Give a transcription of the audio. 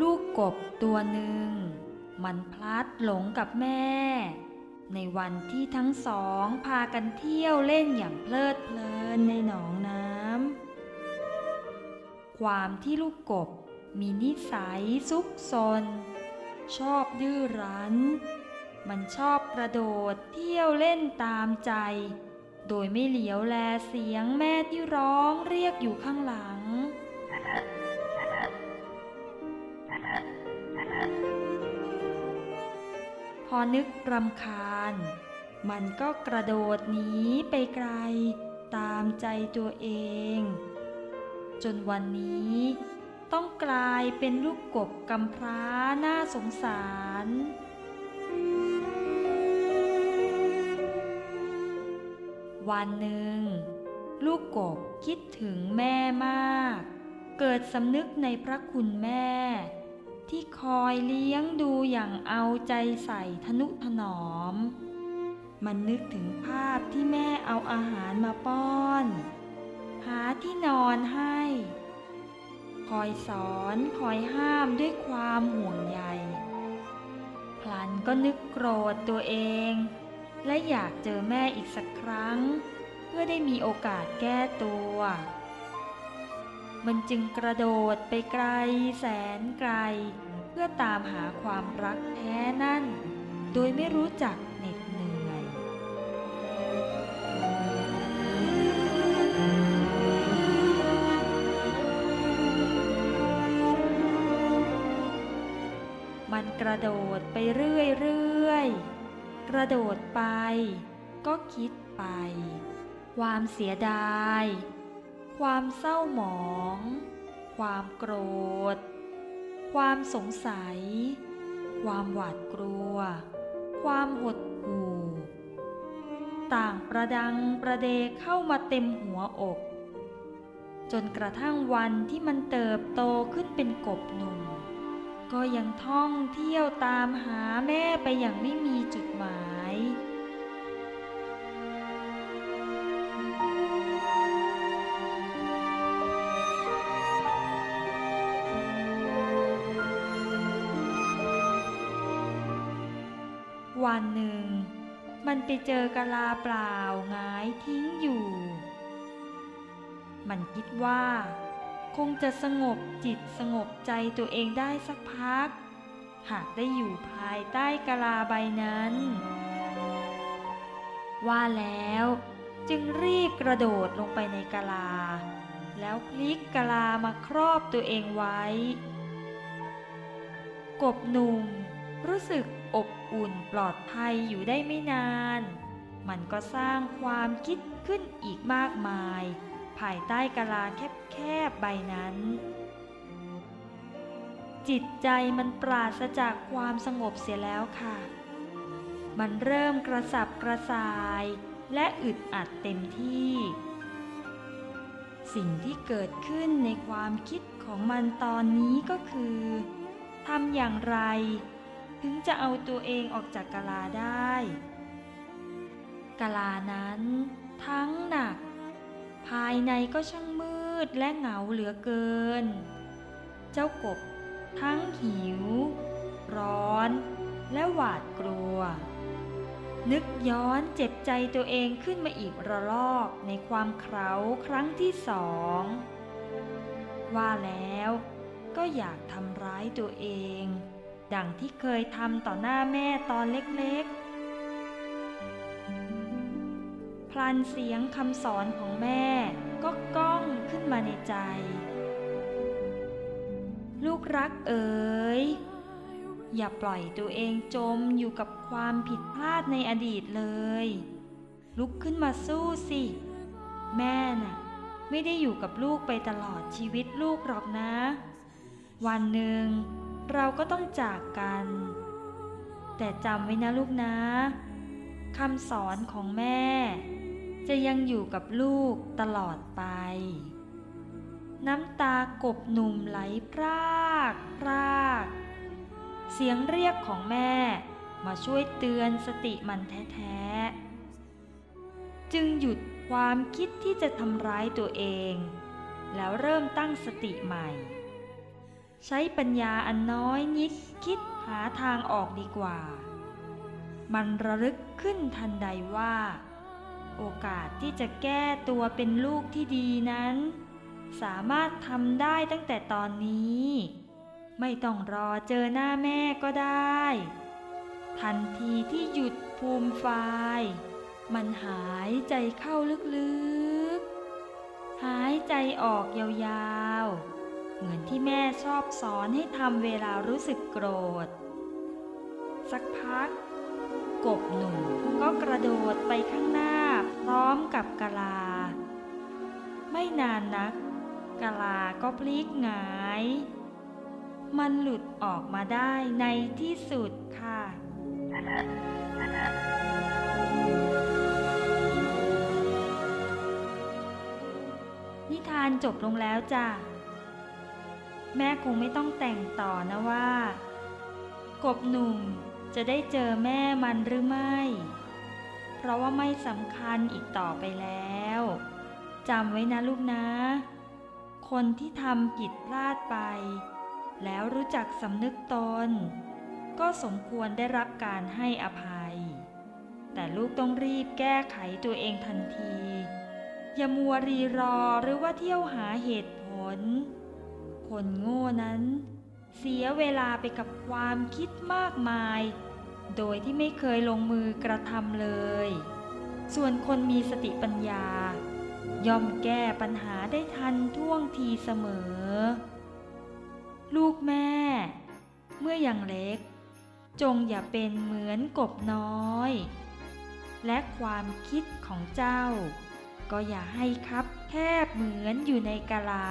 ลูกกบตัวหนึ่ง มันพลัดหลงกับแม่ ในวันที่ทั้งสองพากันเที่ยวเล่นอย่างเพลิดเพลินในหนองน้ำ ความที่ลูกกบมีนิสัยซุกซน ชอบดื้อรั้น มันชอบกระโดดเที่ยวเล่นตามใจ โดยไม่เหลียวแลเสียงแม่ที่ร้องเรียกอยู่ข้างหลัง พอนึกรำคาญ มันก็กระโดดหนีไปไกล ตามใจตัวเอง จนวันนี้ต้องกลายเป็นลูกกบกำพร้าน่าสงสาร วันหนึ่ง ลูกกบคิดถึงแม่มาก เกิดสำนึกในพระคุณแม่ ที่คอยเลี้ยงดูอย่างเอาใจใส่ทนุถนอม มันนึกถึงภาพที่แม่เอาอาหารมาป้อน หาที่นอนให้ คอยสอนคอยห้ามด้วยความห่วงใยพลันก็นึกโกรธตัวเอง และอยากเจอแม่อีกสักครั้ง เพื่อได้มีโอกาสแก้ตัว มันจึงกระโดดไปไกลแสนไกล เพื่อตามหาความรักแท้นั่น โดยไม่รู้จักเหน็ดเหนื่อยมันกระโดดไปเรื่อยๆ กระโดดไป ก็คิดไป ความเสียดาย ความเศร้าหมอง ความโกรธ ความสงสัย ความหวาดกลัว ความหดหู่ ต่างประดังประเดเข้ามาเต็มหัวอก จนกระทั่งวันที่มันเติบโตขึ้นเป็นกบหนุ่ม ก็ยังท่องเที่ยวตามหาแม่ไปอย่างไม่มีจุดหมาย วันหนึ่ง มันไปเจอกะลาเปล่าหงายทิ้งอยู่ มันคิดว่า คงจะสงบจิตสงบใจตัวเองได้สักพัก หากได้อยู่ภายใต้กะลาใบนั้น ว่าแล้วจึงรีบกระโดดลงไปในกะลา แล้วพลิกกะลามาครอบตัวเองไว้ กบหนุ่ม รู้สึกอบอุ่นปลอดภัยอยู่ได้ไม่นาน มันก็สร้างความคิดขึ้นอีกมากมาย ภายใต้กะลาแคบๆใบนั้น จิตใจมันปราศจากความสงบเสียแล้วค่ะ มันเริ่มกระสับกระส่าย และอึดอัดเต็มที่ สิ่งที่เกิดขึ้นในความคิดของมันตอนนี้ก็คือทำอย่างไร ถึงจะเอาตัวเองออกจากกะลาได้ กะลานั้น ทั้งหนัก ภายในก็ช่างมืดและเหงาเหลือเกิน เจ้ากบทั้งหิว ร้อนและหวาดกลัว นึกย้อนเจ็บใจตัวเองขึ้นมาอีกระลอกในความเคราครั้งที่สอง ว่าแล้วก็อยากทำร้ายตัวเอง ดังที่เคยทำต่อหน้าแม่ตอนเล็กๆ พลันเสียงคำสอนของแม่ก็ก้องขึ้นมาในใจ ลูกรักเอ๋ย อย่าปล่อยตัวเองจมอยู่กับความผิดพลาดในอดีตเลย ลุกขึ้นมาสู้สิ แม่น่ะ ไม่ได้อยู่กับลูกไปตลอดชีวิตลูกหรอกนะ วันหนึ่ง เราก็ต้องจากกัน แต่จำไว้นะลูกนะคำสอนของแม่ จะยังอยู่กับลูกตลอดไป น้ำตากบหนุ่มไหลพรากพราก เสียงเรียกของแม่มาช่วยเตือนสติมันแท้ๆ จึงหยุดความคิดที่จะทำร้ายตัวเอง แล้วเริ่มตั้งสติใหม่ ใช้ปัญญาอันน้อยนิดคิดหาทางออกดีกว่า มันระลึกขึ้นทันใดว่า โอกาสที่จะแก้ตัวเป็นลูกที่ดีนั้น สามารถทำได้ตั้งแต่ตอนนี้ ไม่ต้องรอเจอหน้าแม่ก็ได้ ทันทีที่หยุดภูมิไฟมันหายใจเข้าลึกๆ หายใจออกยาวๆ เหมือนที่แม่ชอบสอนให้ทำเวลารู้สึกโกรธ สักพัก กบหนุ่มก็กระโดดไปข้างหน้าพร้อมกับกะลา ไม่นานนักกะลาก็พลิกหงาย มันหลุดออกมาได้ในที่สุดค่ะนิทานจบลงแล้วจ้ะ แม่คงไม่ต้องแต่งต่อนะว่า กบหนุ่มจะได้เจอแม่มันหรือไม่ เพราะว่าไม่สำคัญอีกต่อไปแล้วจำไว้นะลูกนะ คนที่ทำผิดพลาดไป แล้วรู้จักสำนึกตน ก็สมควรได้รับการให้อภัย แต่ลูกต้องรีบแก้ไขตัวเองทันที อย่ามัวรีรอหรือว่าเที่ยวหาเหตุผล คนโง่นั้น เสียเวลาไปกับความคิดมากมาย โดยที่ไม่เคยลงมือกระทำเลย ส่วนคนมีสติปัญญา ย่อมแก้ปัญหาได้ทันท่วงทีเสมอ ลูกแม่ เมื่อยังเล็ก จงอย่าเป็นเหมือนกบน้อย และความคิดของเจ้าก็อย่าให้คับแคบเหมือนอยู่ในกะลา